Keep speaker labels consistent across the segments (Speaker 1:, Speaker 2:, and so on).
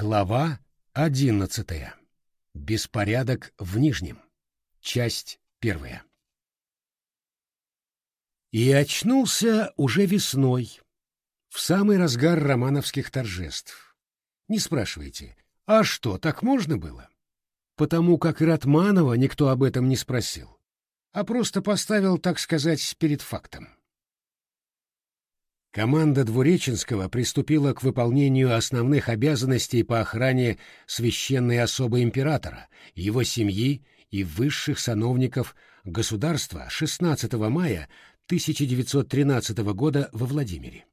Speaker 1: Глава одиннадцатая. Беспорядок в Нижнем. Часть первая. И очнулся уже весной, в самый разгар романовских торжеств. Не спрашивайте, а что, так можно было? Потому как и Ратманова никто об этом не спросил, а просто поставил, так сказать, перед фактом. Команда Двуреченского приступила к выполнению основных обязанностей по охране священной особы императора, его семьи и высших сановников государства 16 мая 1913 года во Владимире.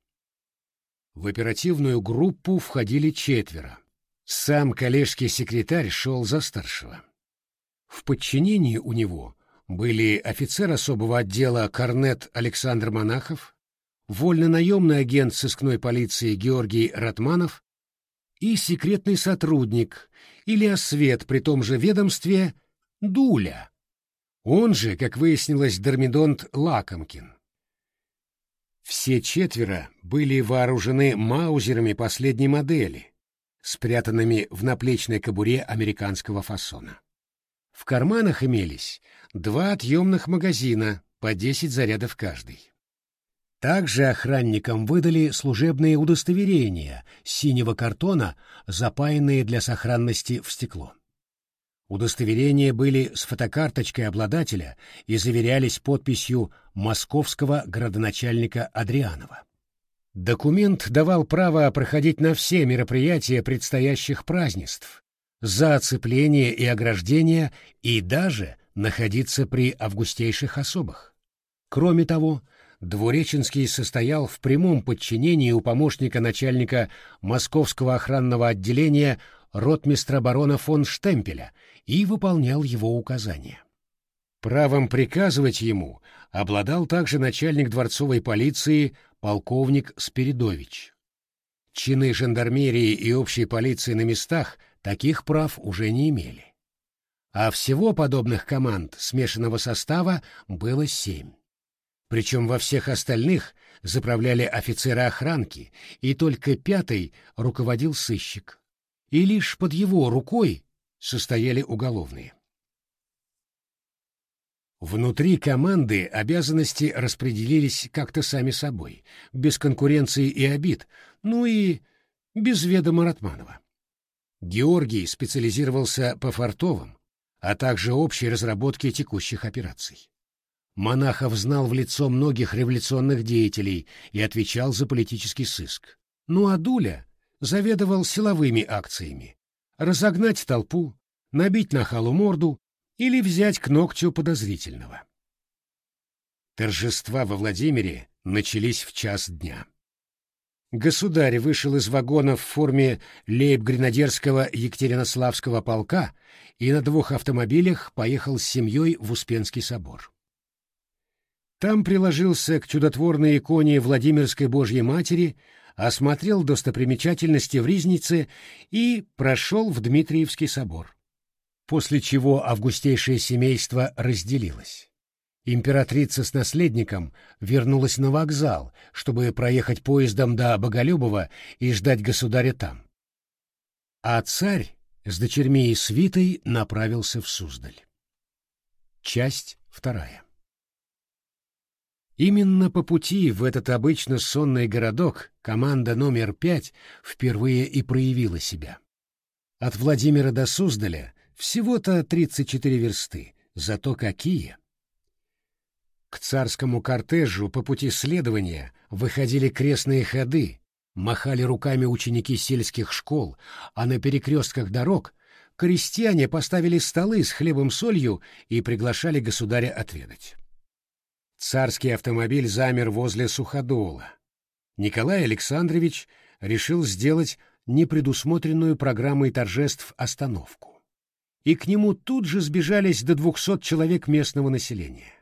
Speaker 1: В оперативную группу входили четверо. Сам коллежский секретарь шел за старшего. В подчинении у него были офицер особого отдела корнет Александр Монахов, вольно-наемный агент сыскной полиции Георгий Ратманов и секретный сотрудник или освет при том же ведомстве Дуля, он же, как выяснилось, Дормидонт Лакомкин. Все четверо были вооружены маузерами последней модели, спрятанными в наплечной кобуре американского фасона. В карманах имелись два отъемных магазина по 10 зарядов каждый. Также охранникам выдали служебные удостоверения синего картона, запаянные для сохранности в стекло. Удостоверения были с фотокарточкой обладателя и заверялись подписью московского градоначальника Адрианова. Документ давал право проходить на все мероприятия предстоящих празднеств, за оцепление и ограждение и даже находиться при августейших особах. Кроме того, Двуреченский состоял в прямом подчинении у помощника начальника Московского охранного отделения ротмистра барона фон Штемпеля и выполнял его указания. Правом приказывать ему обладал также начальник дворцовой полиции полковник Спиридович. Чины жандармерии и общей полиции на местах таких прав уже не имели. А всего подобных команд смешанного состава было семь. Причем во всех остальных заправляли офицеры охранки, и только пятый руководил сыщик. И лишь под его рукой состояли уголовные. Внутри команды обязанности распределились как-то сами собой, без конкуренции и обид, ну и без ведома Ратманова. Георгий специализировался по фартовым, а также общей разработке текущих операций. Монахов знал в лицо многих революционных деятелей и отвечал за политический сыск. Ну а Дуля заведовал силовыми акциями. Разогнать толпу, набить на халу морду или взять к ногтю подозрительного. Торжества во Владимире начались в час дня. Государь вышел из вагона в форме лейб-гренадерского Екатеринославского полка и на двух автомобилях поехал с семьей в Успенский собор. Там приложился к чудотворной иконе Владимирской Божьей Матери, осмотрел достопримечательности в Ризнице и прошел в Дмитриевский собор. После чего августейшее семейство разделилось. Императрица с наследником вернулась на вокзал, чтобы проехать поездом до Боголюбова и ждать государя там. А царь с дочерьми и свитой направился в Суздаль. Часть вторая. Именно по пути в этот обычно сонный городок команда номер пять впервые и проявила себя. От Владимира до Суздаля всего-то 34 версты, зато какие! К царскому кортежу по пути следования выходили крестные ходы, махали руками ученики сельских школ, а на перекрестках дорог крестьяне поставили столы с хлебом-солью и приглашали государя отведать. Царский автомобиль замер возле суходола. Николай Александрович решил сделать непредусмотренную программой торжеств остановку. И к нему тут же сбежались до двухсот человек местного населения.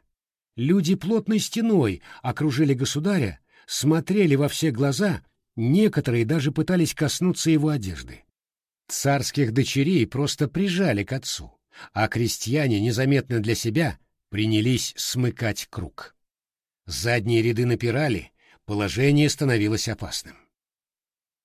Speaker 1: Люди плотной стеной окружили государя, смотрели во все глаза, некоторые даже пытались коснуться его одежды. Царских дочерей просто прижали к отцу, а крестьяне незаметно для себя принялись смыкать круг. Задние ряды напирали, положение становилось опасным.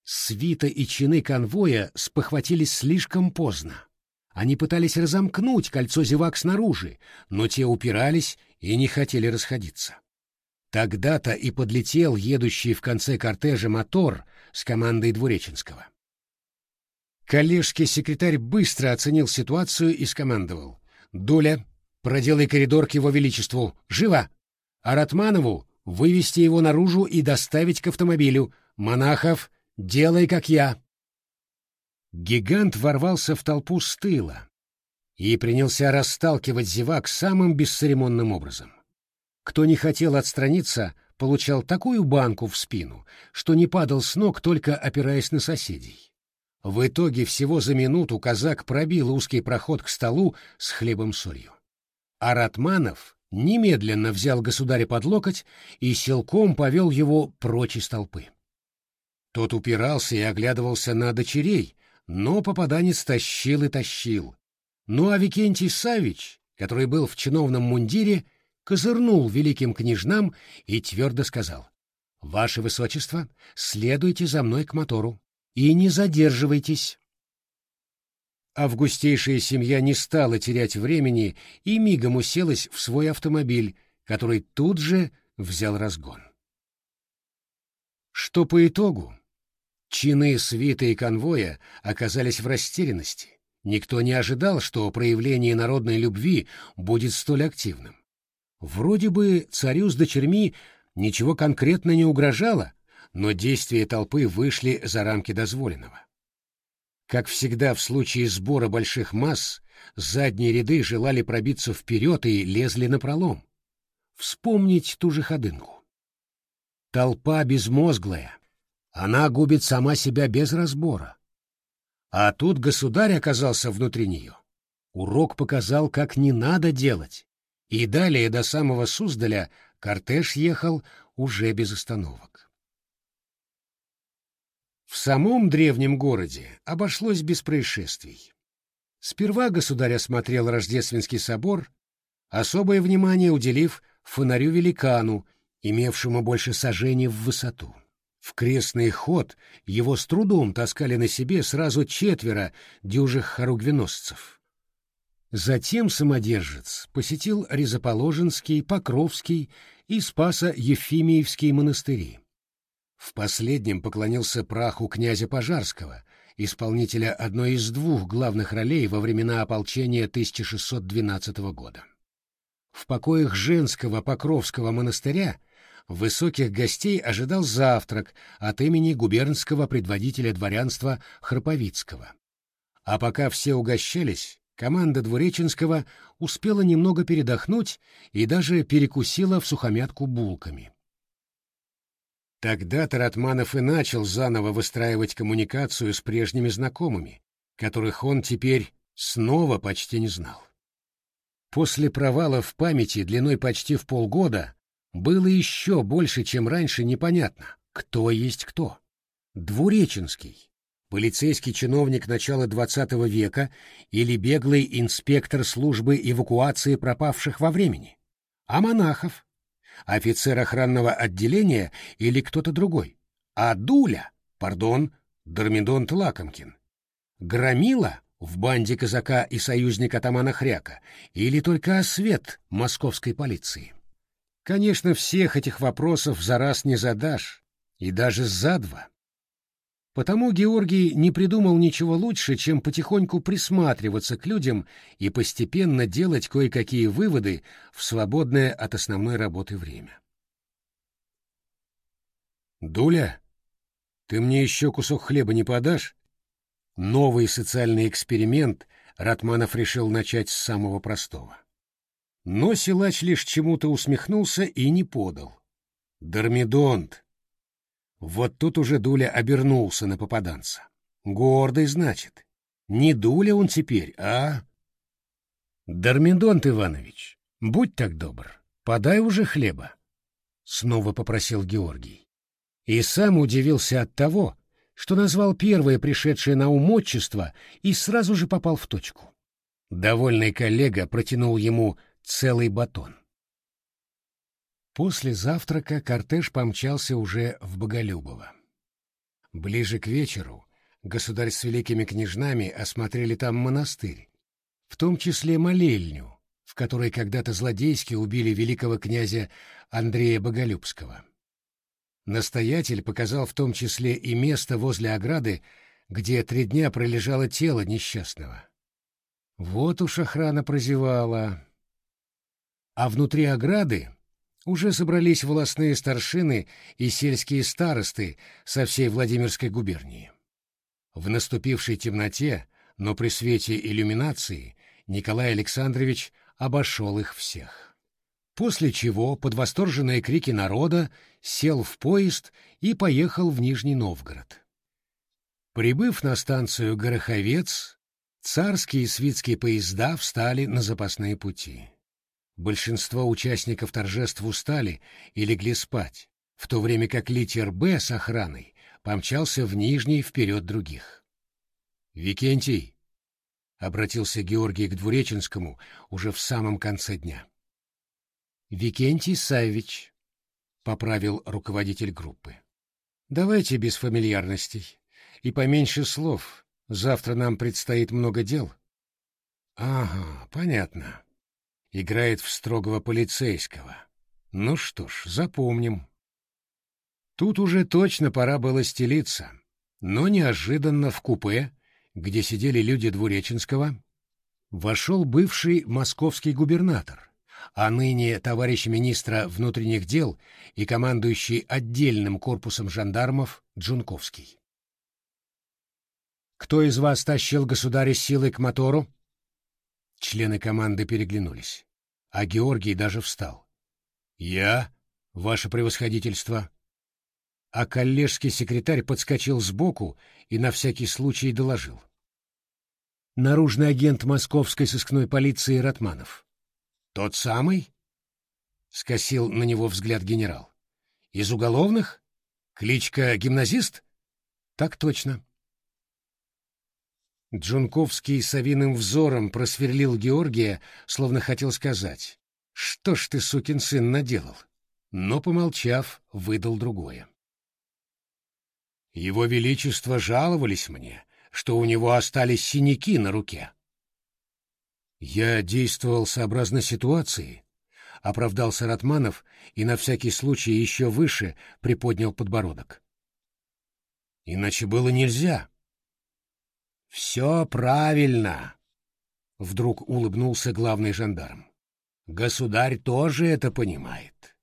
Speaker 1: Свита и чины конвоя спохватились слишком поздно. Они пытались разомкнуть кольцо зевак снаружи, но те упирались и не хотели расходиться. Тогда-то и подлетел едущий в конце кортежа мотор с командой Двуреченского. Коллежский секретарь быстро оценил ситуацию и скомандовал. «Дуля, проделай коридор к его величеству. Живо! А Ратманову вывести его наружу и доставить к автомобилю. Монахов, делай, как я!» Гигант ворвался в толпу с тыла и принялся расталкивать зевак самым бесцеремонным образом. Кто не хотел отстраниться, получал такую банку в спину, что не падал с ног, только опираясь на соседей. В итоге всего за минуту казак пробил узкий проход к столу с хлебом-солью. А Ратманов немедленно взял государя под локоть и силком повел его прочь из толпы. Тот упирался и оглядывался на дочерей, но попаданец тащил и тащил. Ну а Викентий Савич, который был в чиновном мундире, козырнул великим княжнам и твердо сказал, «Ваше Высочество, следуйте за мной к мотору и не задерживайтесь». Августейшая семья не стала терять времени и мигом уселась в свой автомобиль, который тут же взял разгон. Что по итогу? Чины свиты и конвоя оказались в растерянности. Никто не ожидал, что проявление народной любви будет столь активным. Вроде бы царю с дочерьми ничего конкретно не угрожало, но действия толпы вышли за рамки дозволенного. Как всегда в случае сбора больших масс, задние ряды желали пробиться вперед и лезли на пролом. Вспомнить ту же ходынку. Толпа безмозглая, она губит сама себя без разбора. А тут государь оказался внутри нее. Урок показал, как не надо делать. И далее до самого Суздаля кортеж ехал уже без остановок. В самом древнем городе обошлось без происшествий. Сперва государь осмотрел Рождественский собор, особое внимание уделив фонарю-великану, имевшему больше сажений в высоту. В крестный ход его с трудом таскали на себе сразу четверо дюжих хоругвеносцев. Затем самодержец посетил Резоположенский, Покровский и Спасо-Ефимиевский монастыри. В последнем поклонился праху князя Пожарского, исполнителя одной из двух главных ролей во времена ополчения 1612 года. В покоях женского Покровского монастыря высоких гостей ожидал завтрак от имени губернского предводителя дворянства Храповицкого. А пока все угощались, команда Двуреченского успела немного передохнуть и даже перекусила в сухомятку булками. Тогда Таратманов и начал заново выстраивать коммуникацию с прежними знакомыми, которых он теперь снова почти не знал. После провала в памяти длиной почти в полгода было еще больше, чем раньше, непонятно, кто есть кто. Двуреченский, полицейский чиновник начала XX века или беглый инспектор службы эвакуации пропавших во времени. А Монахов, офицер охранного отделения или кто-то другой. А Дуля, пардон, Дормидонт Лакомкин. Громила в банде казака и союзника атамана Хряка или только освет московской полиции. Конечно, всех этих вопросов за раз не задашь, и даже за два. Потому Георгий не придумал ничего лучше, чем потихоньку присматриваться к людям и постепенно делать кое-какие выводы в свободное от основной работы время. «Дуля, ты мне еще кусок хлеба не подашь?» Новый социальный эксперимент Ратманов решил начать с самого простого. Но силач лишь чему-то усмехнулся и не подал. Дормидонт. Вот тут уже Дуля обернулся на попаданца. Гордый, значит. Не Дуля он теперь, а... Дормидонт Иванович, будь так добр, подай уже хлеба. Снова попросил Георгий. И сам удивился от того, что назвал первое пришедшее на ум отчество и сразу же попал в точку. Довольный коллега протянул ему целый батон. После завтрака кортеж помчался уже в Боголюбово. Ближе к вечеру государь с великими княжнами осмотрели там монастырь, в том числе молельню, в которой когда-то злодейски убили великого князя Андрея Боголюбского. Настоятель показал в том числе и место возле ограды, где три дня пролежало тело несчастного. Вот уж охрана прозевала. А внутри ограды уже собрались волосные старшины и сельские старосты со всей Владимирской губернии. В наступившей темноте, но при свете иллюминации, Николай Александрович обошел их всех. После чего, под восторженные крики народа, сел в поезд и поехал в Нижний Новгород. Прибыв на станцию Гороховец, царские и свитские поезда встали на запасные пути. Большинство участников торжеств устали и легли спать, в то время как литер «Б» с охраной помчался в Нижний вперед других. «Викентий!» — обратился Георгий к Двуреченскому уже в самом конце дня. «Викентий Савич», — поправил руководитель группы. «Давайте без фамильярностей и поменьше слов. Завтра нам предстоит много дел». «Ага, понятно. Играет в строгого полицейского. Ну что ж, запомним». Тут уже точно пора было стелиться, но неожиданно в купе, где сидели люди Двуреченского, вошел бывший московский губернатор а ныне товарищ министра внутренних дел и командующий отдельным корпусом жандармов Джунковский. «Кто из вас тащил государя силой к мотору?» Члены команды переглянулись, а Георгий даже встал. «Я, ваше превосходительство». А коллежский секретарь подскочил сбоку и на всякий случай доложил. Наружный агент московской сыскной полиции Ратманов. «Тот самый?» — скосил на него взгляд генерал. «Из уголовных? Кличка гимназист?» «Так точно». Джунковский совиным взором просверлил Георгия, словно хотел сказать, «Что ж ты, сукин сын, наделал?» Но, помолчав, выдал другое. «Его Величество жаловались мне, что у него остались синяки на руке». Я действовал сообразно ситуации, оправдался Ратманов и на всякий случай еще выше приподнял подбородок. Иначе было нельзя. Все правильно, вдруг улыбнулся главный жандарм. Государь тоже это понимает.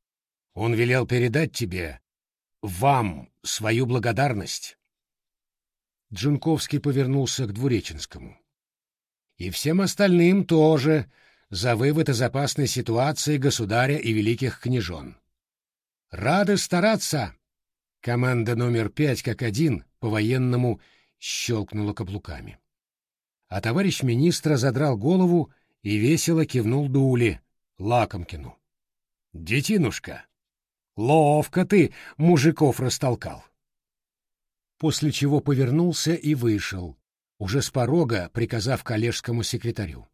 Speaker 1: Он велел передать тебе, вам, свою благодарность. Джунковский повернулся к Двуреченскому и всем остальным тоже за вывод из опасной ситуации государя и великих княжон. Рады стараться! Команда номер пять как один по-военному щелкнула каблуками. А товарищ министра задрал голову и весело кивнул Дуле, Лакомкину. «Детинушка, ловко ты мужиков растолкал!» После чего повернулся и вышел, уже с порога приказав коллежскому секретарю.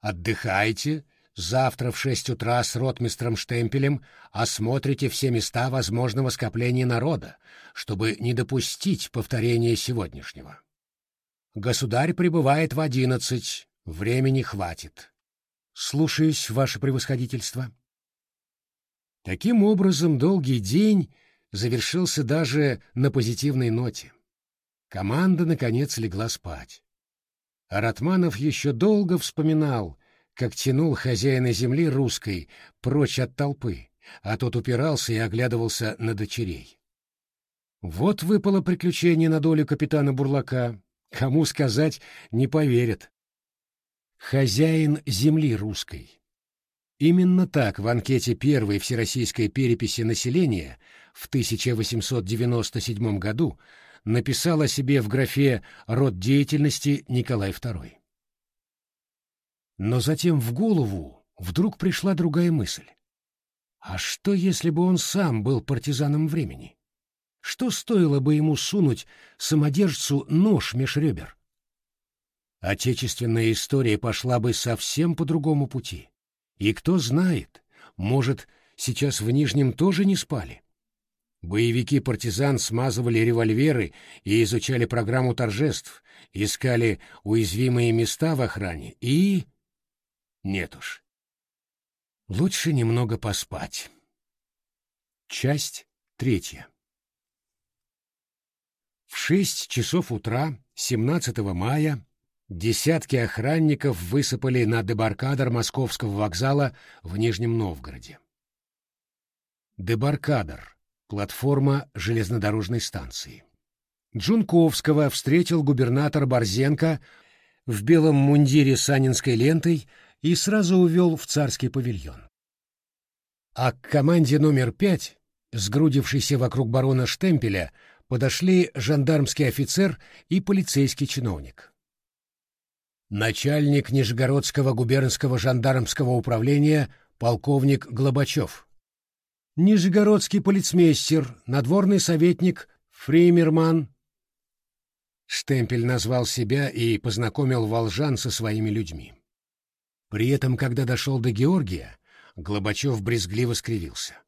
Speaker 1: «Отдыхайте, завтра в шесть утра с ротмистром Штемпелем осмотрите все места возможного скопления народа, чтобы не допустить повторения сегодняшнего. Государь прибывает в одиннадцать, времени хватит. Слушаюсь, ваше превосходительство». Таким образом, долгий день завершился даже на позитивной ноте. Команда, наконец, легла спать. А еще долго вспоминал, как тянул хозяина земли русской прочь от толпы, а тот упирался и оглядывался на дочерей. Вот выпало приключение на долю капитана Бурлака. Кому сказать, не поверят. Хозяин земли русской. Именно так в анкете первой всероссийской переписи населения в 1897 году написал о себе в графе «Род деятельности Николай II». Но затем в голову вдруг пришла другая мысль. А что, если бы он сам был партизаном времени? Что стоило бы ему сунуть самодержцу нож меж ребер? Отечественная история пошла бы совсем по другому пути. И кто знает, может, сейчас в Нижнем тоже не спали? Боевики-партизан смазывали револьверы и изучали программу торжеств, искали уязвимые места в охране и... Нет уж. Лучше немного поспать. Часть третья. В шесть часов утра 17 мая десятки охранников высыпали на дебаркадер московского вокзала в Нижнем Новгороде. Дебаркадер — платформа железнодорожной станции. Джунковского встретил губернатор Борзенко в белом мундире с анинской лентой и сразу увел в царский павильон. А к команде номер пять, сгрудившейся вокруг барона Штемпеля, подошли жандармский офицер и полицейский чиновник. Начальник Нижегородского губернского жандармского управления полковник Глобачев. Нижегородский полицмейстер, надворный советник Фримерман. Штемпель назвал себя и познакомил волжан со своими людьми. При этом, когда дошел до Георгия, Глобачев брезгливо скривился.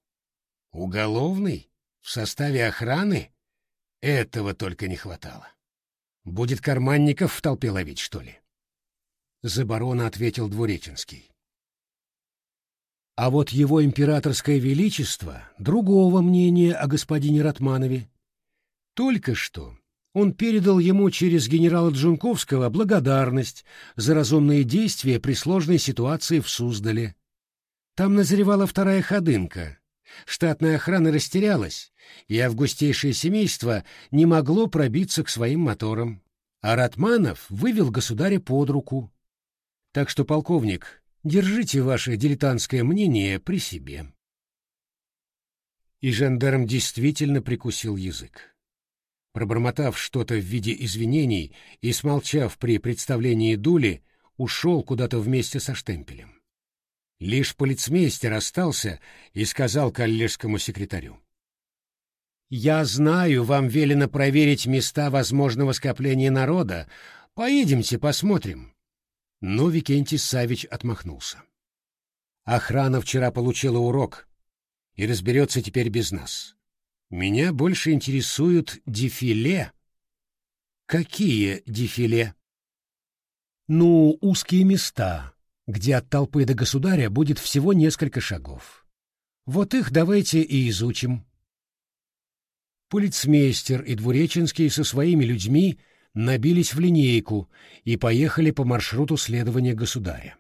Speaker 1: «Уголовный? В составе охраны? Этого только не хватало. Будет карманников в толпе ловить, что ли?» За барона ответил Двуреченский. А вот его императорское величество другого мнения о господине Ратманове. Только что он передал ему через генерала Джунковского благодарность за разумные действия при сложной ситуации в Суздале. Там назревала вторая ходынка. Штатная охрана растерялась, и августейшее семейство не могло пробиться к своим моторам. А Ратманов вывел государя под руку. Так что, полковник, держите ваше дилетантское мнение при себе. И жандарм действительно прикусил язык. Пробормотав что-то в виде извинений и смолчав при представлении Дули, ушел куда-то вместе со штемпелем. Лишь полицмейстер остался и сказал коллежскому секретарю. «Я знаю, вам велено проверить места возможного скопления народа. Поедемте посмотрим». Но Викентий Савич отмахнулся. «Охрана вчера получила урок и разберется теперь без нас. Меня больше интересуют дефиле». «Какие дефиле?» «Ну, узкие места, где от толпы до государя будет всего несколько шагов. Вот их давайте и изучим. Полицмейстер и Двуреченский со своими людьми набились в линейку и поехали по маршруту следования государя.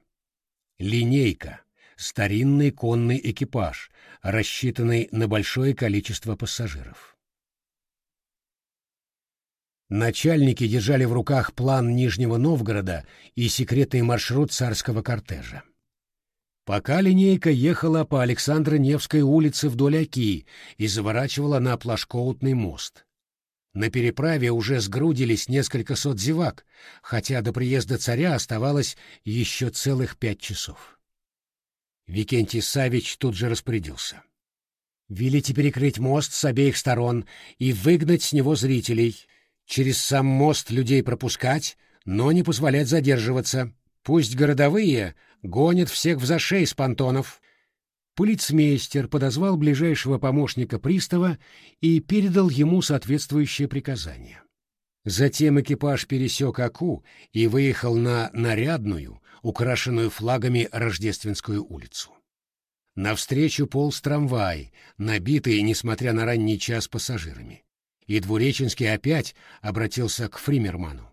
Speaker 1: Линейка — старинный конный экипаж, рассчитанный на большое количество пассажиров. Начальники держали в руках план Нижнего Новгорода и секретный маршрут царского кортежа. Пока линейка ехала по Александро-Невской улице вдоль Оки и заворачивала на Плашкоутный мост. На переправе уже сгрудились несколько сот зевак, хотя до приезда царя оставалось еще целых пять часов. Викентий Савич тут же распорядился. «Велите перекрыть мост с обеих сторон и выгнать с него зрителей, через сам мост людей пропускать, но не позволять задерживаться. Пусть городовые гонят всех в зашей с понтонов. Полицмейстер подозвал ближайшего помощника пристава и передал ему соответствующее приказание. Затем экипаж пересек Аку и выехал на нарядную, украшенную флагами Рождественскую улицу. Навстречу полз трамвай, набитый, несмотря на ранний час, пассажирами и Двуреченский опять обратился к Фримерману.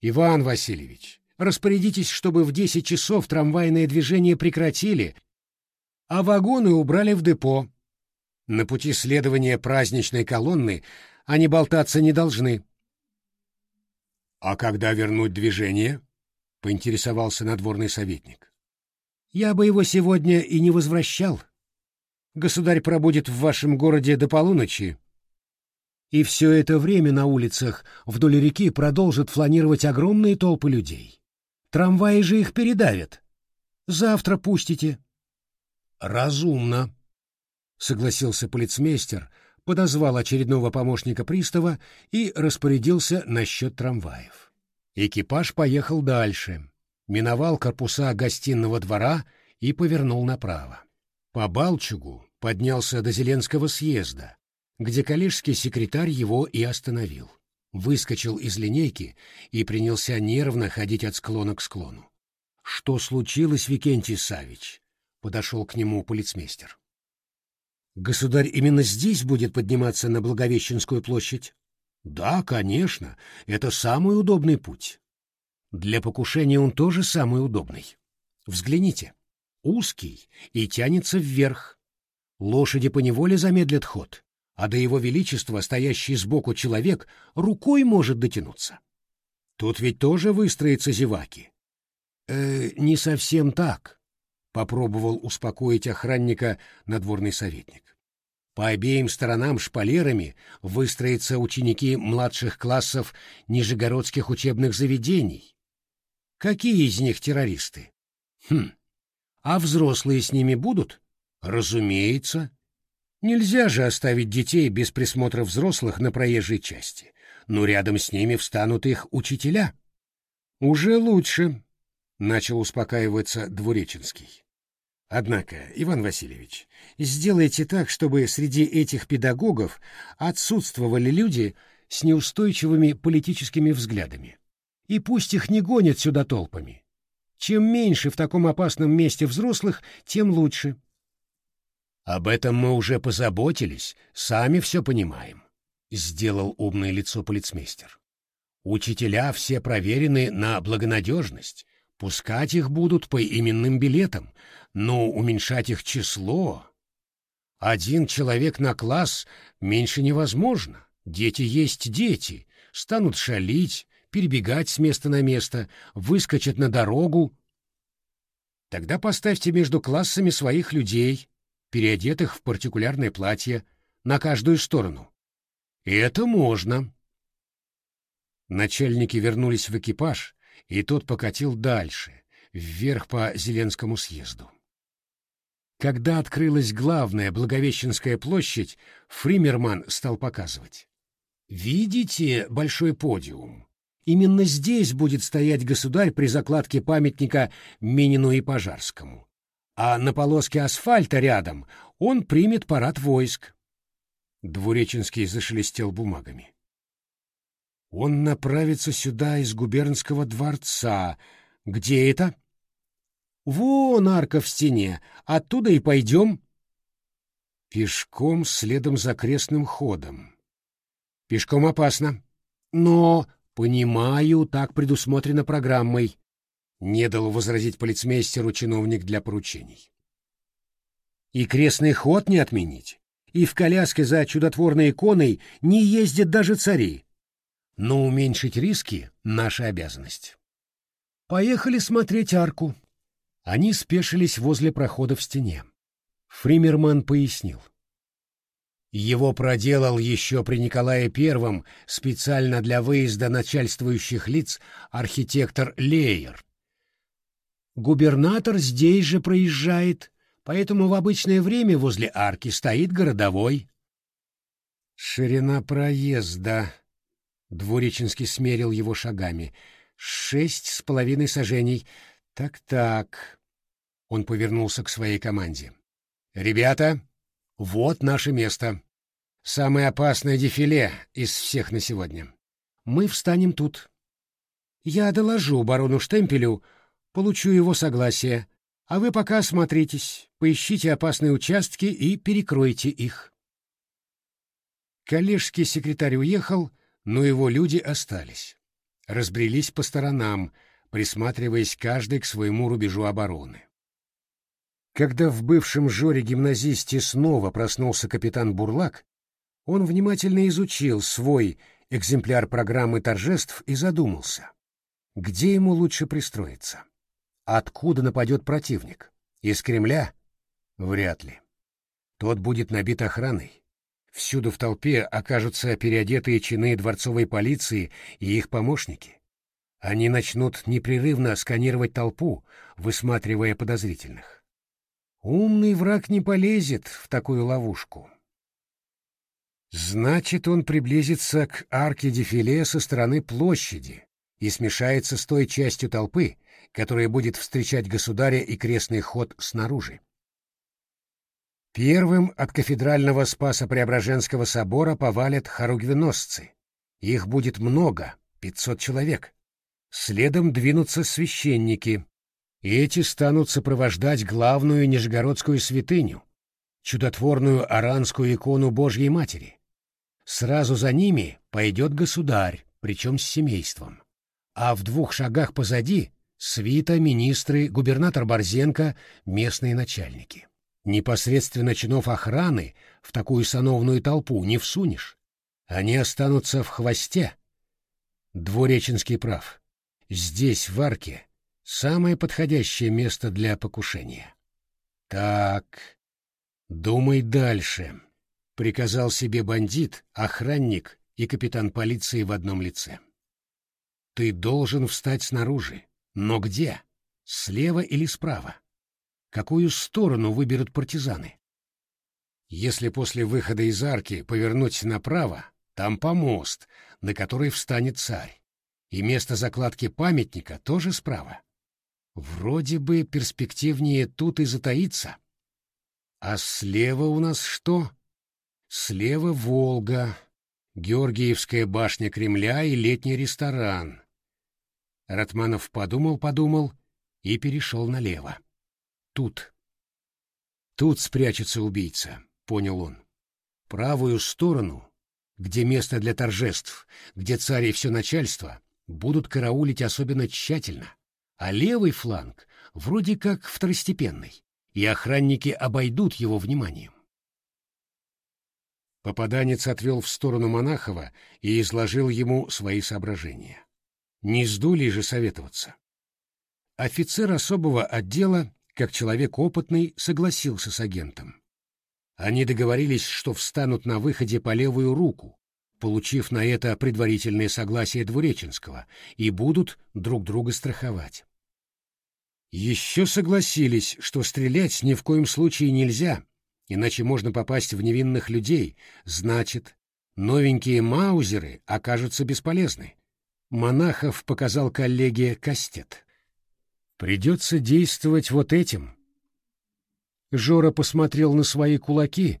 Speaker 1: «Иван Васильевич, распорядитесь, чтобы в десять часов трамвайное движение прекратили, а вагоны убрали в депо. На пути следования праздничной колонны они болтаться не должны». «А когда вернуть движение?» — поинтересовался надворный советник. «Я бы его сегодня и не возвращал. Государь пробудет в вашем городе до полуночи, и все это время на улицах вдоль реки продолжат фланировать огромные толпы людей. Трамваи же их передавят. Завтра пустите. Разумно, согласился полицмейстер, подозвал очередного помощника пристава и распорядился насчет трамваев. Экипаж поехал дальше, миновал корпуса гостиного двора и повернул направо. По Балчугу поднялся до Зеленского съезда, где коллежский секретарь его и остановил. Выскочил из линейки и принялся нервно ходить от склона к склону. «Что случилось, Викентий Савич?» — подошел к нему полицмейстер. «Государь именно здесь будет подниматься на Благовещенскую площадь?» «Да, конечно, это самый удобный путь. Для покушения он тоже самый удобный. Взгляните, узкий и тянется вверх. Лошади поневоле замедлят ход, а до его величества стоящий сбоку человек рукой может дотянуться. Тут ведь тоже выстроятся зеваки. Э, не совсем так, попробовал успокоить охранника надворный советник. По обеим сторонам шпалерами выстроятся ученики младших классов нижегородских учебных заведений. Какие из них террористы? Хм. А взрослые с ними будут? Разумеется. Нельзя же оставить детей без присмотра взрослых на проезжей части. Но рядом с ними встанут их учителя. Уже лучше, начал успокаиваться Двуреченский. Однако, Иван Васильевич, сделайте так, чтобы среди этих педагогов отсутствовали люди с неустойчивыми политическими взглядами. И пусть их не гонят сюда толпами. Чем меньше в таком опасном месте взрослых, тем лучше. Об этом мы уже позаботились, сами все понимаем, — сделал умное лицо полицмейстер. Учителя все проверены на благонадежность, пускать их будут по именным билетам, но уменьшать их число... Один человек на класс меньше невозможно. Дети есть дети, станут шалить, перебегать с места на место, выскочат на дорогу. Тогда поставьте между классами своих людей, переодетых в партикулярное платье, на каждую сторону. И это можно. Начальники вернулись в экипаж, и тот покатил дальше, вверх по Зеленскому съезду. Когда открылась главная Благовещенская площадь, Фримерман стал показывать. «Видите большой подиум? Именно здесь будет стоять государь при закладке памятника Минину и Пожарскому. А на полоске асфальта рядом он примет парад войск. Двуреченский зашелестел бумагами. Он направится сюда из губернского дворца. Где это? Вон арка в стене. Оттуда и пойдем. Пешком следом за крестным ходом. Пешком опасно. Но «Понимаю, так предусмотрено программой», — не дал возразить полицмейстеру чиновник для поручений. «И крестный ход не отменить, и в коляске за чудотворной иконой не ездят даже цари. Но уменьшить риски — наша обязанность. Поехали смотреть арку». Они спешились возле прохода в стене. Фримерман пояснил. — его проделал еще при Николае I специально для выезда начальствующих лиц архитектор Лейер. Губернатор здесь же проезжает, поэтому в обычное время возле арки стоит городовой. Ширина проезда. Двуреченский смерил его шагами. Шесть с половиной сажений. Так-так. Он повернулся к своей команде. «Ребята, вот наше место. Самое опасное дефиле из всех на сегодня. Мы встанем тут. Я доложу барону Штемпелю, получу его согласие, а вы пока осмотритесь, поищите опасные участки и перекройте их. Коллежский секретарь уехал, но его люди остались. Разбрелись по сторонам, присматриваясь каждый к своему рубежу обороны. Когда в бывшем жоре-гимназисте снова проснулся капитан Бурлак, он внимательно изучил свой экземпляр программы торжеств и задумался, где ему лучше пристроиться. Откуда нападет противник? Из Кремля? Вряд ли. Тот будет набит охраной. Всюду в толпе окажутся переодетые чины дворцовой полиции и их помощники. Они начнут непрерывно сканировать толпу, высматривая подозрительных. Умный враг не полезет в такую ловушку. Значит, он приблизится к арке дефиле со стороны площади и смешается с той частью толпы, которая будет встречать государя и крестный ход снаружи. Первым от кафедрального Спаса Преображенского собора повалят хоругвеносцы. Их будет много, пятьсот человек. Следом двинутся священники. Эти станут сопровождать главную нижегородскую святыню, чудотворную аранскую икону Божьей Матери. Сразу за ними пойдет государь, причем с семейством. А в двух шагах позади свита, министры, губернатор Борзенко, местные начальники. Непосредственно чинов охраны в такую сановную толпу не всунешь. Они останутся в хвосте. Двуреченский прав. Здесь, в арке, самое подходящее место для покушения. Так, думай дальше, — приказал себе бандит, охранник и капитан полиции в одном лице. Ты должен встать снаружи. Но где? Слева или справа? Какую сторону выберут партизаны? Если после выхода из арки повернуть направо, там помост, на который встанет царь. И место закладки памятника тоже справа. Вроде бы перспективнее тут и затаиться. А слева у нас что? Слева Волга, Георгиевская башня Кремля и летний ресторан. Ратманов подумал-подумал и перешел налево. Тут. Тут спрячется убийца, понял он. Правую сторону, где место для торжеств, где царь и все начальство, будут караулить особенно тщательно, а левый фланг вроде как второстепенный, и охранники обойдут его вниманием. Попаданец отвел в сторону Монахова и изложил ему свои соображения. Не с Дулей же советоваться. Офицер особого отдела, как человек опытный, согласился с агентом. Они договорились, что встанут на выходе по левую руку, получив на это предварительное согласие Двуреченского, и будут друг друга страховать. Еще согласились, что стрелять ни в коем случае нельзя, иначе можно попасть в невинных людей, значит, новенькие маузеры окажутся бесполезны. Монахов показал коллеге кастет. «Придется действовать вот этим». Жора посмотрел на свои кулаки,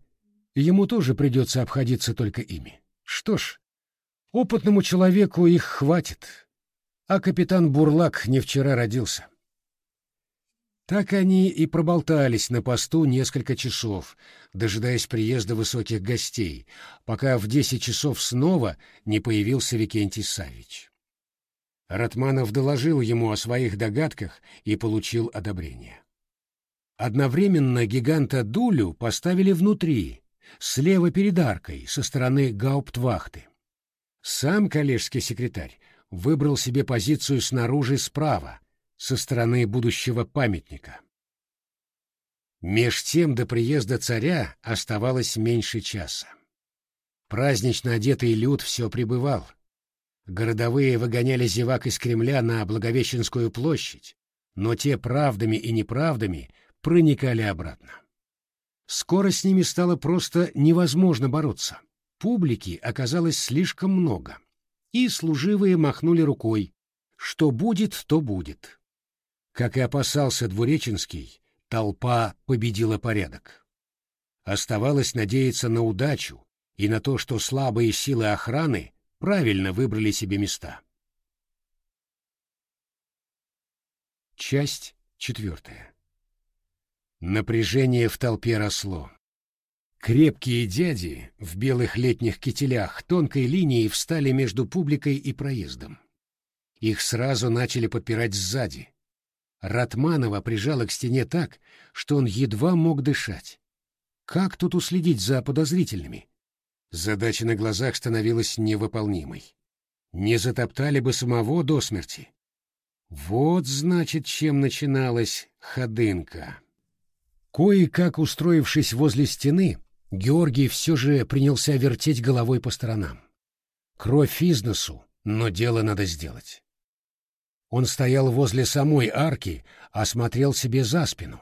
Speaker 1: ему тоже придется обходиться только ими. Что ж, опытному человеку их хватит, а капитан Бурлак не вчера родился. Так они и проболтались на посту несколько часов, дожидаясь приезда высоких гостей, пока в десять часов снова не появился Викентий Савич. Ратманов доложил ему о своих догадках и получил одобрение. Одновременно гиганта Дулю поставили внутри, слева перед аркой, со стороны гауптвахты. Сам коллежский секретарь выбрал себе позицию снаружи справа, со стороны будущего памятника. Меж тем до приезда царя оставалось меньше часа. Празднично одетый люд все пребывал. Городовые выгоняли зевак из Кремля на Благовещенскую площадь, но те правдами и неправдами проникали обратно. Скоро с ними стало просто невозможно бороться. Публики оказалось слишком много, и служивые махнули рукой. Что будет, то будет. Как и опасался Двуреченский, толпа победила порядок. Оставалось надеяться на удачу и на то, что слабые силы охраны правильно выбрали себе места. Часть четвертая. Напряжение в толпе росло. Крепкие дяди в белых летних кителях тонкой линией встали между публикой и проездом. Их сразу начали подпирать сзади. Ратманова прижала к стене так, что он едва мог дышать. Как тут уследить за подозрительными? Задача на глазах становилась невыполнимой. Не затоптали бы самого до смерти. Вот, значит, чем начиналась ходынка. Кое-как устроившись возле стены, Георгий все же принялся вертеть головой по сторонам. Кровь из носу, но дело надо сделать. Он стоял возле самой арки, а смотрел себе за спину.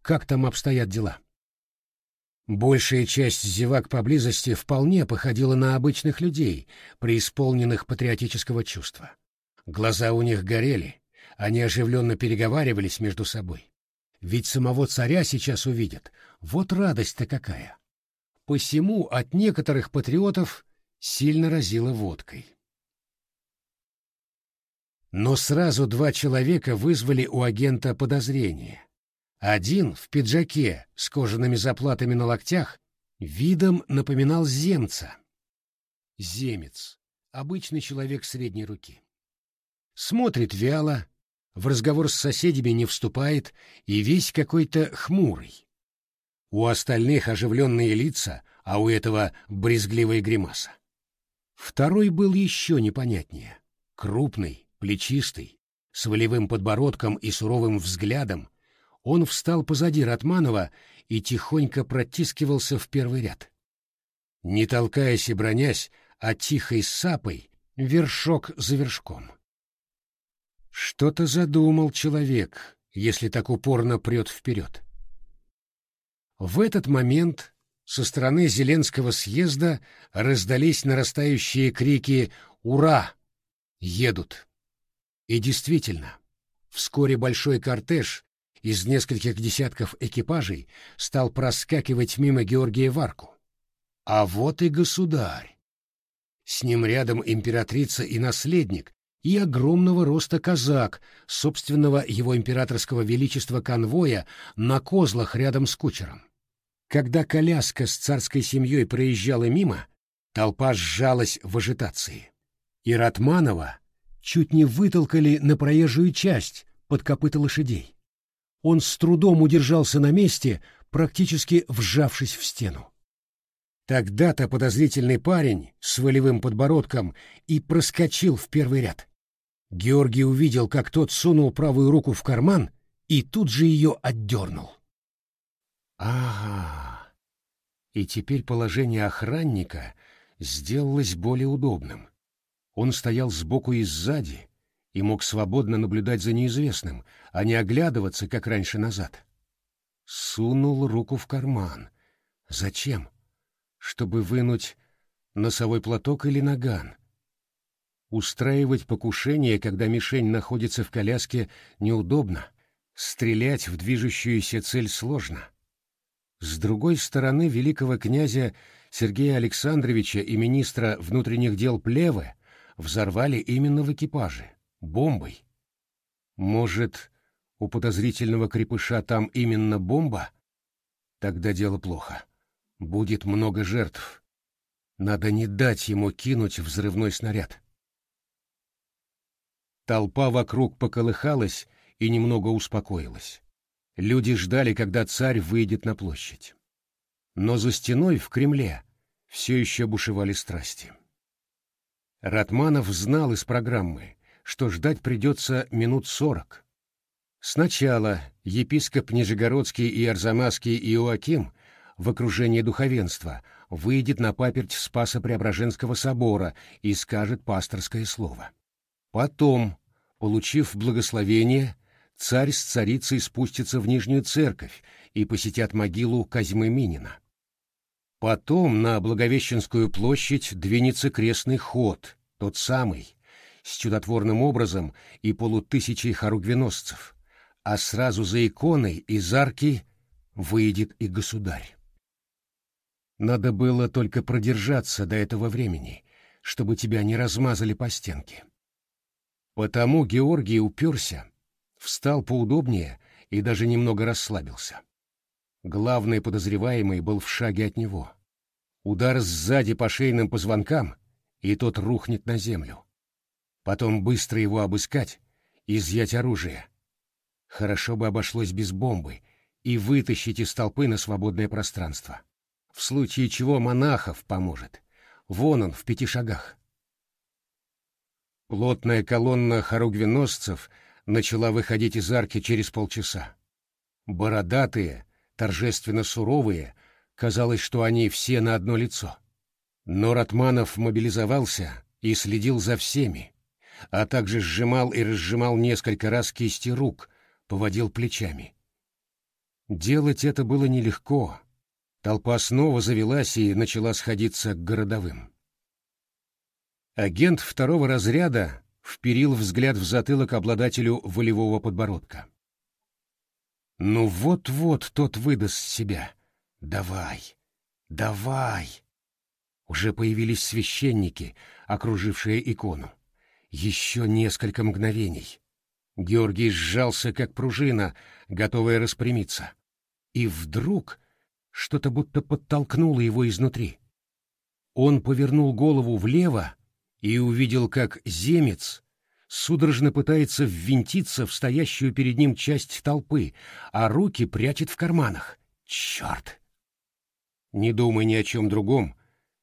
Speaker 1: Как там обстоят дела? Большая часть зевак поблизости вполне походила на обычных людей, преисполненных патриотического чувства. Глаза у них горели, они оживленно переговаривались между собой. Ведь самого царя сейчас увидят. Вот радость-то какая! Посему от некоторых патриотов сильно разило водкой. Но сразу два человека вызвали у агента подозрение. Один в пиджаке с кожаными заплатами на локтях видом напоминал земца. Земец — обычный человек средней руки. Смотрит вяло, в разговор с соседями не вступает и весь какой-то хмурый. У остальных оживленные лица, а у этого брезгливая гримаса. Второй был еще непонятнее. Крупный, плечистый, с волевым подбородком и суровым взглядом, он встал позади Ратманова и тихонько протискивался в первый ряд. Не толкаясь и бронясь, а тихой сапой, вершок за вершком. Что-то задумал человек, если так упорно прет вперед. В этот момент со стороны Зеленского съезда раздались нарастающие крики «Ура!» «Едут!» И действительно, вскоре большой кортеж из нескольких десятков экипажей стал проскакивать мимо Георгия Варку. А вот и государь. С ним рядом императрица и наследник, и огромного роста казак, собственного его императорского величества конвоя, на козлах рядом с кучером. Когда коляска с царской семьей проезжала мимо, толпа сжалась в ажитации. И Ратманова чуть не вытолкали на проезжую часть под копыта лошадей. Он с трудом удержался на месте, практически вжавшись в стену. Тогда-то подозрительный парень с волевым подбородком и проскочил в первый ряд. Георгий увидел, как тот сунул правую руку в карман и тут же ее отдернул. Ага. И теперь положение охранника сделалось более удобным. Он стоял сбоку и сзади и мог свободно наблюдать за неизвестным, а не оглядываться, как раньше, назад. Сунул руку в карман. Зачем? Чтобы вынуть носовой платок или наган. Устраивать покушение, когда мишень находится в коляске, неудобно. Стрелять в движущуюся цель сложно. С другой стороны великого князя Сергея Александровича и министра внутренних дел Плевы взорвали именно в экипаже, бомбой. Может, у подозрительного крепыша там именно бомба? Тогда дело плохо. Будет много жертв. Надо не дать ему кинуть взрывной снаряд. Толпа вокруг поколыхалась и немного успокоилась. Люди ждали, когда царь выйдет на площадь. Но за стеной в Кремле все еще бушевали страсти. Ратманов знал из программы, что ждать придется минут сорок. Сначала епископ Нижегородский и Арзамасский Иоаким в окружении духовенства выйдет на паперть Спаса-Преображенского собора и скажет пасторское слово. Потом, получив благословение, царь с царицей спустятся в Нижнюю церковь и посетят могилу Козьмы Минина. Потом на Благовещенскую площадь двинется крестный ход, тот самый, с чудотворным образом и полутысячей хоругвеносцев, а сразу за иконой из арки выйдет и государь. Надо было только продержаться до этого времени, чтобы тебя не размазали по стенке. Потому Георгий уперся, встал поудобнее и даже немного расслабился. Главный подозреваемый был в шаге от него. Удар сзади по шейным позвонкам, и тот рухнет на землю. Потом быстро его обыскать, изъять оружие. Хорошо бы обошлось без бомбы и вытащить из толпы на свободное пространство. В случае чего монахов поможет. Вон он, в пяти шагах. Плотная колонна хоругвеносцев начала выходить из арки через полчаса. Бородатые, торжественно суровые, казалось, что они все на одно лицо. Но Ратманов мобилизовался и следил за всеми, а также сжимал и разжимал несколько раз кисти рук, поводил плечами. Делать это было нелегко. Толпа снова завелась и начала сходиться к городовым. Агент второго разряда вперил взгляд в затылок обладателю волевого подбородка. Ну вот-вот тот выдаст себя. Давай, давай. Уже появились священники, окружившие икону. Еще несколько мгновений. Георгий сжался, как пружина, готовая распрямиться. И вдруг что-то будто подтолкнуло его изнутри. Он повернул голову влево и увидел, как земец судорожно пытается ввинтиться в стоящую перед ним часть толпы, а руки прячет в карманах. Черт! Не думая ни о чем другом,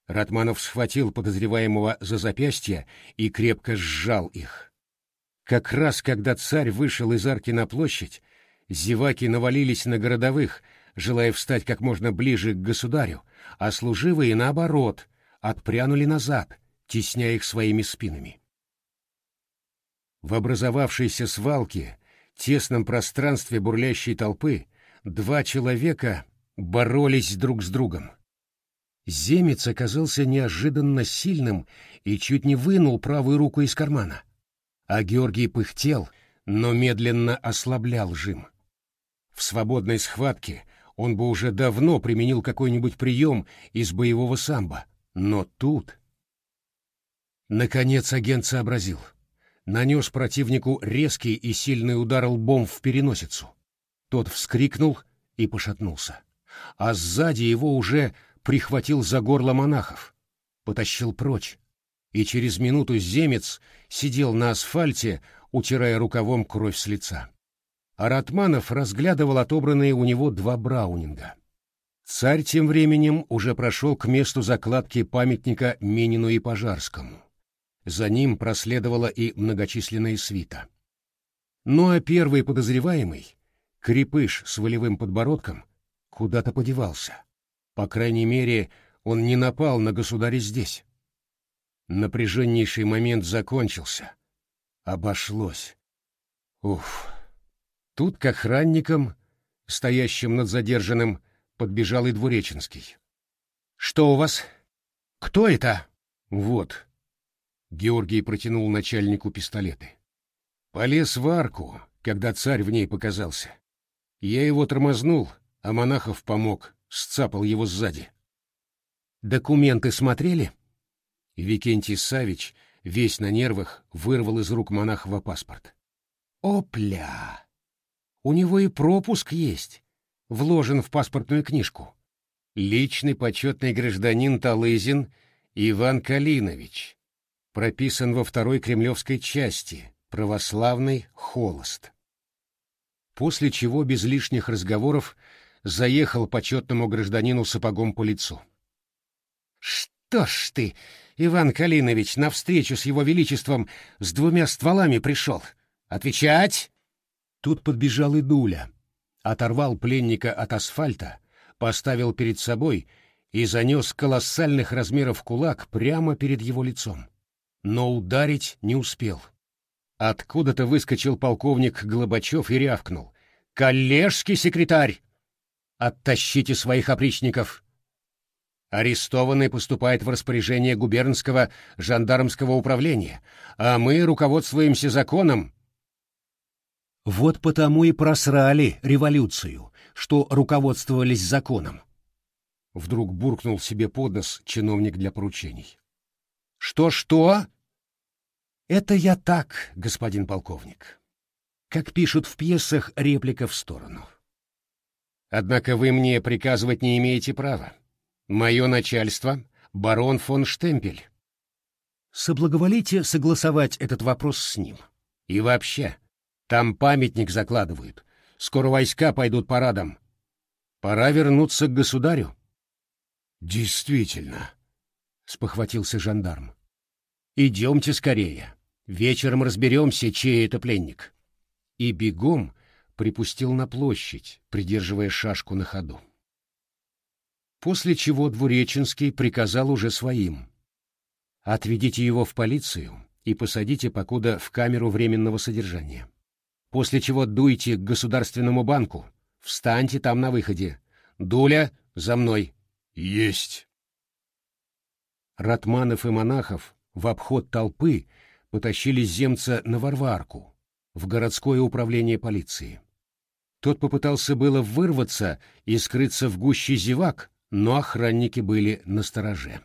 Speaker 1: Ратманов схватил подозреваемого за запястье и крепко сжал их. Как раз когда царь вышел из арки на площадь, зеваки навалились на городовых, желая встать как можно ближе к государю, а служивые, наоборот, отпрянули назад, тесняя их своими спинами. В образовавшейся свалке, тесном пространстве бурлящей толпы, два человека боролись друг с другом. Земец оказался неожиданно сильным и чуть не вынул правую руку из кармана. А Георгий пыхтел, но медленно ослаблял жим. В свободной схватке он бы уже давно применил какой-нибудь прием из боевого самбо, но тут... Наконец агент сообразил — нанес противнику резкий и сильный удар лбом в переносицу. Тот вскрикнул и пошатнулся. А сзади его уже прихватил за горло монахов, потащил прочь, и через минуту земец сидел на асфальте, утирая рукавом кровь с лица. А разглядывал отобранные у него два браунинга. Царь тем временем уже прошел к месту закладки памятника Минину и Пожарскому. За ним проследовала и многочисленная свита. Ну а первый подозреваемый, крепыш с волевым подбородком, куда-то подевался. По крайней мере, он не напал на государя здесь. Напряженнейший момент закончился. Обошлось. Уф. Тут к охранникам, стоящим над задержанным, подбежал и Двуреченский. «Что у вас? Кто это?» «Вот», Георгий протянул начальнику пистолеты. Полез в арку, когда царь в ней показался. Я его тормознул, а монахов помог, сцапал его сзади. «Документы смотрели?» Викентий Савич, весь на нервах, вырвал из рук монахова паспорт. «Опля! У него и пропуск есть, вложен в паспортную книжку. Личный почетный гражданин Талызин Иван Калинович, прописан во второй кремлевской части «Православный холост». После чего без лишних разговоров заехал почетному гражданину сапогом по лицу. «Что ж ты, Иван Калинович, навстречу с его величеством с двумя стволами пришел? Отвечать!» Тут подбежал и Дуля, оторвал пленника от асфальта, поставил перед собой и занес колоссальных размеров кулак прямо перед его лицом но ударить не успел. Откуда-то выскочил полковник Глобачев и рявкнул. «Коллежский секретарь! Оттащите своих опричников!» Арестованный поступает в распоряжение губернского жандармского управления, а мы руководствуемся законом. Вот потому и просрали революцию, что руководствовались законом. Вдруг буркнул себе под нос чиновник для поручений. Что-что? Это я так, господин полковник. Как пишут в пьесах, реплика в сторону. Однако вы мне приказывать не имеете права. Мое начальство — барон фон Штемпель. Соблаговолите согласовать этот вопрос с ним. И вообще, там памятник закладывают. Скоро войска пойдут парадом. Пора вернуться к государю. Действительно, спохватился жандарм. «Идемте скорее. Вечером разберемся, чей это пленник». И бегом припустил на площадь, придерживая шашку на ходу. После чего Двуреченский приказал уже своим. «Отведите его в полицию и посадите покуда в камеру временного содержания. После чего дуйте к государственному банку, встаньте там на выходе. Дуля, за мной». «Есть!» Ратманов и Монахов в обход толпы потащили земца на Варварку, в городское управление полиции. Тот попытался было вырваться и скрыться в гуще зевак, но охранники были на стороже.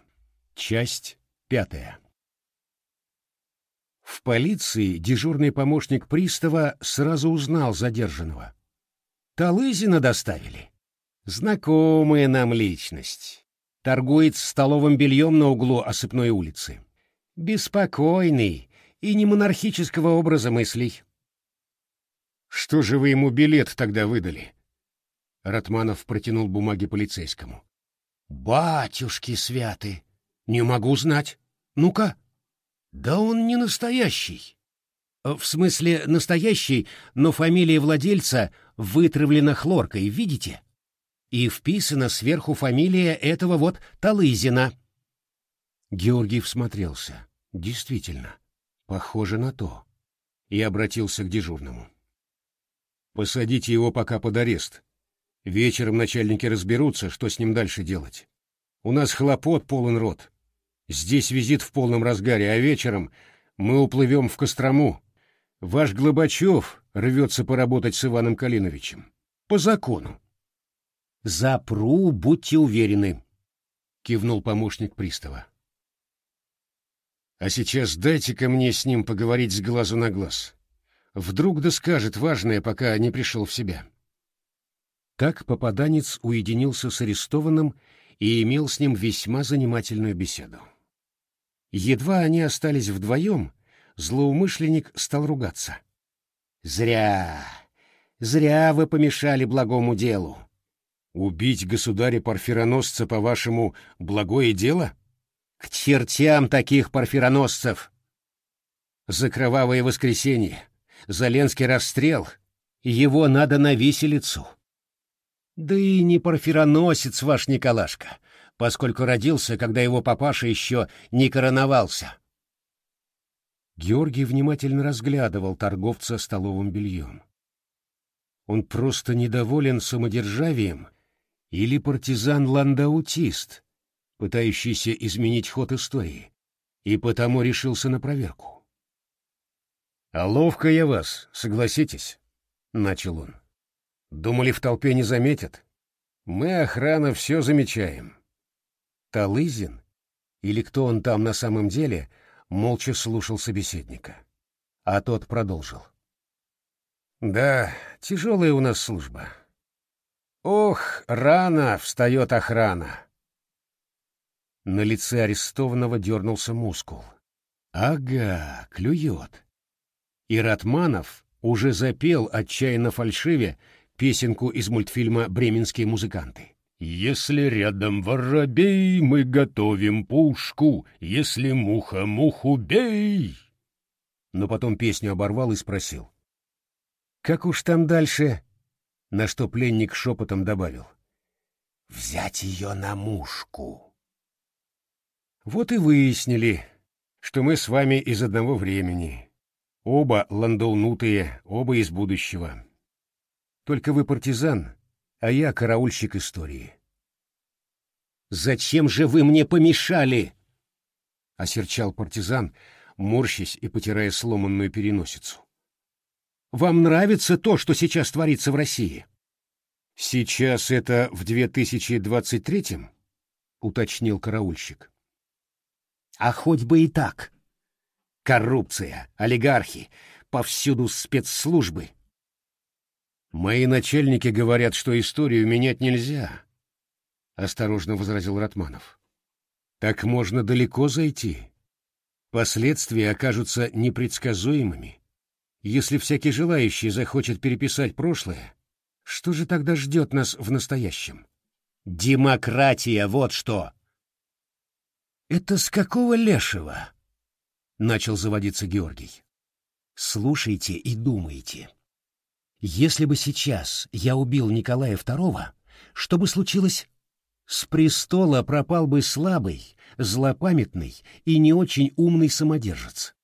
Speaker 1: Часть пятая. В полиции дежурный помощник пристава сразу узнал задержанного. Талызина доставили. Знакомая нам личность. Торгует столовым бельем на углу Осыпной улицы. Беспокойный и не монархического образа мыслей. Что же вы ему билет тогда выдали? Ратманов протянул бумаги полицейскому. Батюшки святы! Не могу знать. Ну-ка. Да он не настоящий. В смысле настоящий, но фамилия владельца вытравлена хлоркой, видите? И вписана сверху фамилия этого вот Талызина. Георгий всмотрелся. Действительно, похоже на то. И обратился к дежурному. Посадите его пока под арест. Вечером начальники разберутся, что с ним дальше делать. У нас хлопот полон рот. Здесь визит в полном разгаре, а вечером мы уплывем в Кострому. Ваш Глобачев рвется поработать с Иваном Калиновичем. По закону. «Запру, будьте уверены», — кивнул помощник пристава. «А сейчас дайте-ка мне с ним поговорить с глазу на глаз. Вдруг да скажет важное, пока не пришел в себя». Так попаданец уединился с арестованным и имел с ним весьма занимательную беседу. Едва они остались вдвоем, злоумышленник стал ругаться. «Зря, зря вы помешали благому делу. Убить государя-парфироносца, по-вашему, благое дело? К чертям таких парфироносцев! За кровавое воскресенье, за Ленский расстрел, его надо на виселицу. Да и не парфироносец ваш Николашка, поскольку родился, когда его папаша еще не короновался. Георгий внимательно разглядывал торговца столовым бельем. Он просто недоволен самодержавием или партизан-ландаутист, пытающийся изменить ход истории, и потому решился на проверку. «А ловко я вас, согласитесь?» — начал он. «Думали, в толпе не заметят? Мы, охрана, все замечаем. Талызин, или кто он там на самом деле, молча слушал собеседника. А тот продолжил. «Да, тяжелая у нас служба. Ох, рано встает охрана!» На лице арестованного дернулся мускул. «Ага, клюет». И Ратманов уже запел отчаянно фальшиве песенку из мультфильма «Бременские музыканты». Если рядом воробей, мы готовим пушку, если муха муху бей. Но потом песню оборвал и спросил. Как уж там дальше? На что пленник шепотом добавил. Взять ее на мушку. Вот и выяснили, что мы с вами из одного времени. Оба ландолнутые, оба из будущего. Только вы партизан, а я караульщик истории. «Зачем же вы мне помешали?» — осерчал партизан, морщась и потирая сломанную переносицу. «Вам нравится то, что сейчас творится в России?» «Сейчас это в 2023-м?» — уточнил караульщик. «А хоть бы и так. Коррупция, олигархи, повсюду спецслужбы, Мои начальники говорят, что историю менять нельзя, осторожно возразил Ратманов. Так можно далеко зайти. Последствия окажутся непредсказуемыми. Если всякий желающий захочет переписать прошлое, что же тогда ждет нас в настоящем? Демократия, вот что! Это с какого лешего? Начал заводиться Георгий. Слушайте и думайте. Если бы сейчас я убил Николая II, что бы случилось? С престола пропал бы слабый, злопамятный и не очень умный самодержец.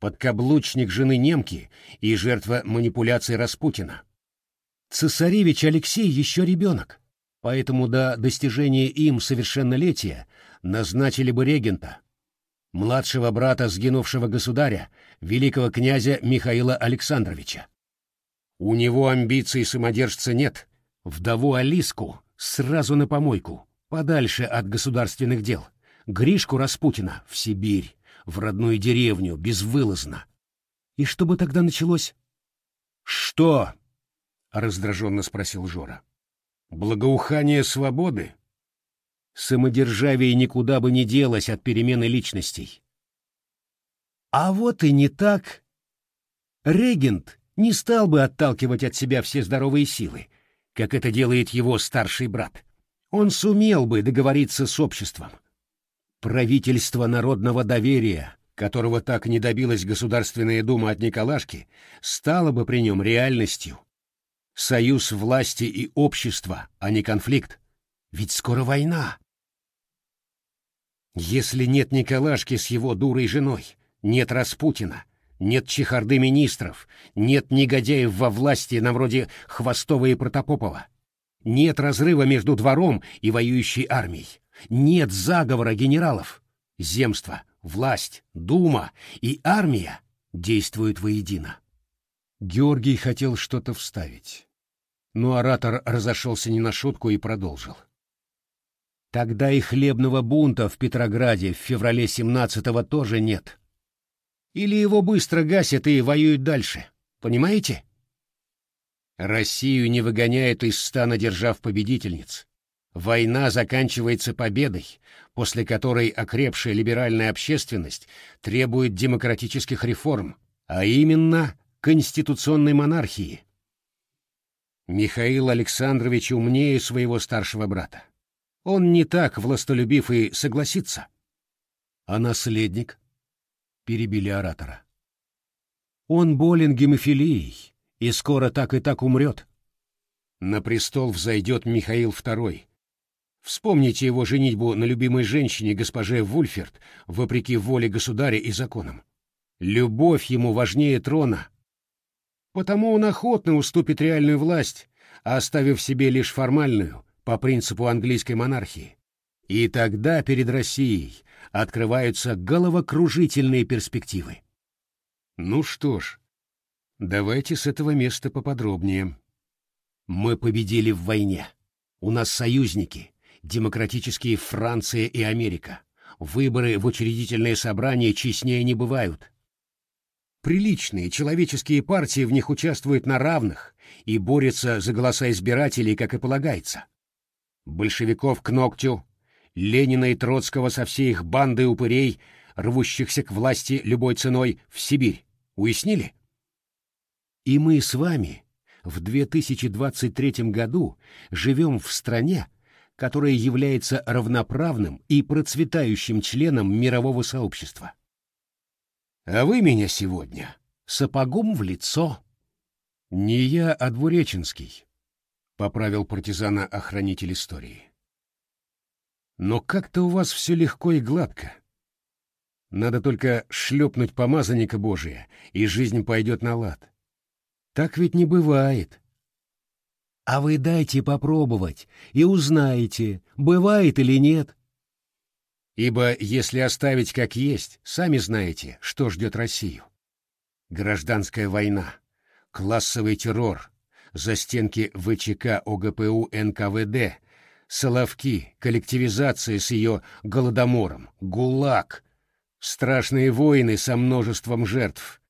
Speaker 1: Подкаблучник жены немки и жертва манипуляций Распутина. Цесаревич Алексей еще ребенок, поэтому до достижения им совершеннолетия назначили бы регента, младшего брата сгинувшего государя, великого князя Михаила Александровича. У него амбиций самодержца нет. Вдову Алиску сразу на помойку, подальше от государственных дел. Гришку Распутина в Сибирь, в родную деревню, безвылазно. И что бы тогда началось? «Что?» — раздраженно спросил Жора. «Благоухание свободы?» Самодержавие никуда бы не делось от перемены личностей. А вот и не так. Регент не стал бы отталкивать от себя все здоровые силы, как это делает его старший брат. Он сумел бы договориться с обществом. Правительство народного доверия, которого так не добилась Государственная Дума от Николашки, стало бы при нем реальностью. Союз власти и общества, а не конфликт. Ведь скоро война. Если нет Николашки с его дурой женой, нет Распутина, нет чехарды министров, нет негодяев во власти на вроде Хвостова и Протопопова, нет разрыва между двором и воюющей армией, нет заговора генералов, земство, власть, дума и армия действуют воедино. Георгий хотел что-то вставить, но оратор разошелся не на шутку и продолжил. Тогда и хлебного бунта в Петрограде в феврале 17-го тоже нет. Или его быстро гасят и воюют дальше. Понимаете? Россию не выгоняют из стана держав победительниц. Война заканчивается победой, после которой окрепшая либеральная общественность требует демократических реформ, а именно конституционной монархии. Михаил Александрович умнее своего старшего брата. Он не так властолюбив и согласится. А наследник? перебили оратора. Он болен гемофилией и скоро так и так умрет. На престол взойдет Михаил II. Вспомните его женитьбу на любимой женщине, госпоже Вульферт, вопреки воле государя и законам. Любовь ему важнее трона. Потому он охотно уступит реальную власть, оставив себе лишь формальную, по принципу английской монархии. И тогда перед Россией открываются головокружительные перспективы. Ну что ж, давайте с этого места поподробнее. Мы победили в войне. У нас союзники, демократические Франция и Америка. Выборы в учредительное собрание честнее не бывают. Приличные человеческие партии в них участвуют на равных и борются за голоса избирателей, как и полагается. Большевиков к ногтю, Ленина и Троцкого со всей их бандой упырей, рвущихся к власти любой ценой, в Сибирь. Уяснили? И мы с вами в 2023 году живем в стране, которая является равноправным и процветающим членом мирового сообщества. А вы меня сегодня сапогом в лицо. Не я, а Двуреченский, — поправил партизана охранитель истории. Но как-то у вас все легко и гладко. Надо только шлепнуть помазанника Божия, и жизнь пойдет на лад. Так ведь не бывает. А вы дайте попробовать, и узнаете, бывает или нет. Ибо если оставить как есть, сами знаете, что ждет Россию. Гражданская война, классовый террор, застенки ВЧК ОГПУ НКВД — Соловки, коллективизация с ее голодомором, ГУЛАГ, страшные войны со множеством жертв,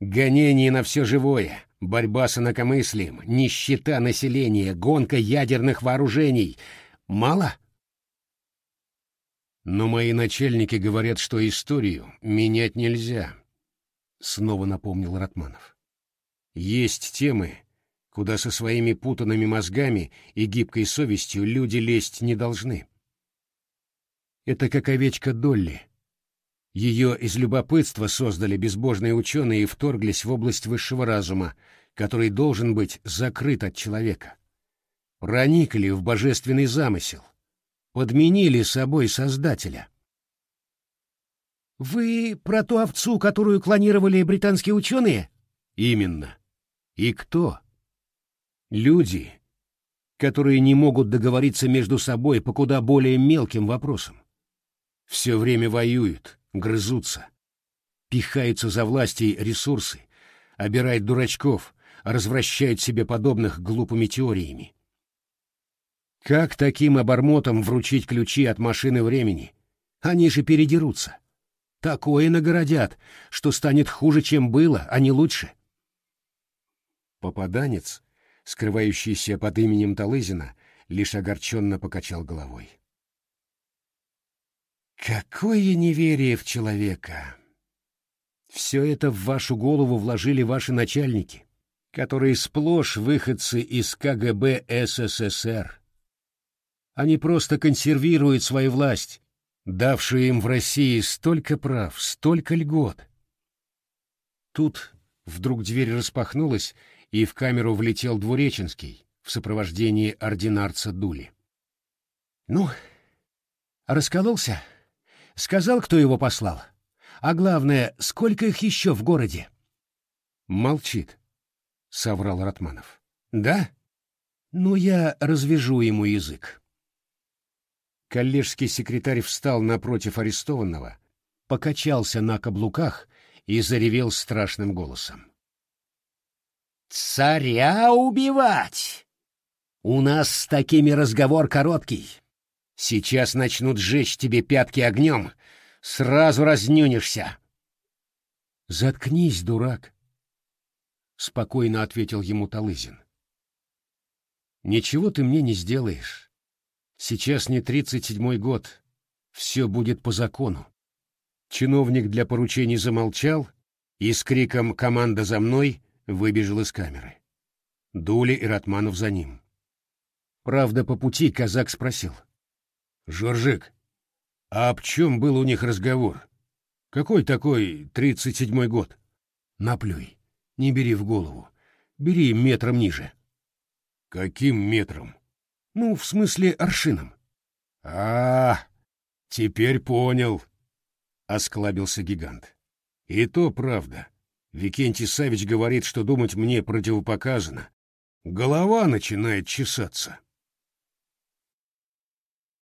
Speaker 1: гонения на все живое, борьба с инакомыслием, нищета населения, гонка ядерных вооружений. Мало? Но мои начальники говорят, что историю менять нельзя, — снова напомнил Ратманов. Есть темы, куда со своими путанными мозгами и гибкой совестью люди лезть не должны. Это как овечка Долли. Ее из любопытства создали безбожные ученые и вторглись в область высшего разума, который должен быть закрыт от человека. Проникли в божественный замысел, подменили собой Создателя. «Вы про ту овцу, которую клонировали британские ученые?» «Именно. И кто?» Люди, которые не могут договориться между собой по куда более мелким вопросам. Все время воюют, грызутся, пихаются за власти и ресурсы, обирают дурачков, развращают себе подобных глупыми теориями. Как таким обормотам вручить ключи от машины времени? Они же передерутся. Такое нагородят, что станет хуже, чем было, а не лучше. Попаданец, скрывающийся под именем Талызина, лишь огорченно покачал головой. Какое неверие в человека! Все это в вашу голову вложили ваши начальники, которые сплошь выходцы из КГБ СССР. Они просто консервируют свою власть, давшую им в России столько прав, столько льгот. Тут вдруг дверь распахнулась, и в камеру влетел Двуреченский в сопровождении ординарца Дули. «Ну, раскололся? Сказал, кто его послал? А главное, сколько их еще в городе?» «Молчит», — соврал Ратманов. «Да? Ну, я развяжу ему язык». Коллежский секретарь встал напротив арестованного, покачался на каблуках и заревел страшным голосом. «Царя убивать! У нас с такими разговор короткий. Сейчас начнут жечь тебе пятки огнем, сразу разнюнишься». «Заткнись, дурак», — спокойно ответил ему Талызин. «Ничего ты мне не сделаешь. Сейчас не тридцать седьмой год. Все будет по закону. Чиновник для поручений замолчал и с криком «Команда за мной!» выбежал из камеры. Дули и Ратманов за ним. Правда, по пути казак спросил. «Жоржик, а об чем был у них разговор? Какой такой тридцать седьмой год?» «Наплюй, не бери в голову. Бери метром ниже». «Каким метром?» Ну, в смысле, аршином. А, теперь понял, осклабился гигант. И то правда. Викентий Савич говорит, что думать мне противопоказано. Голова начинает чесаться.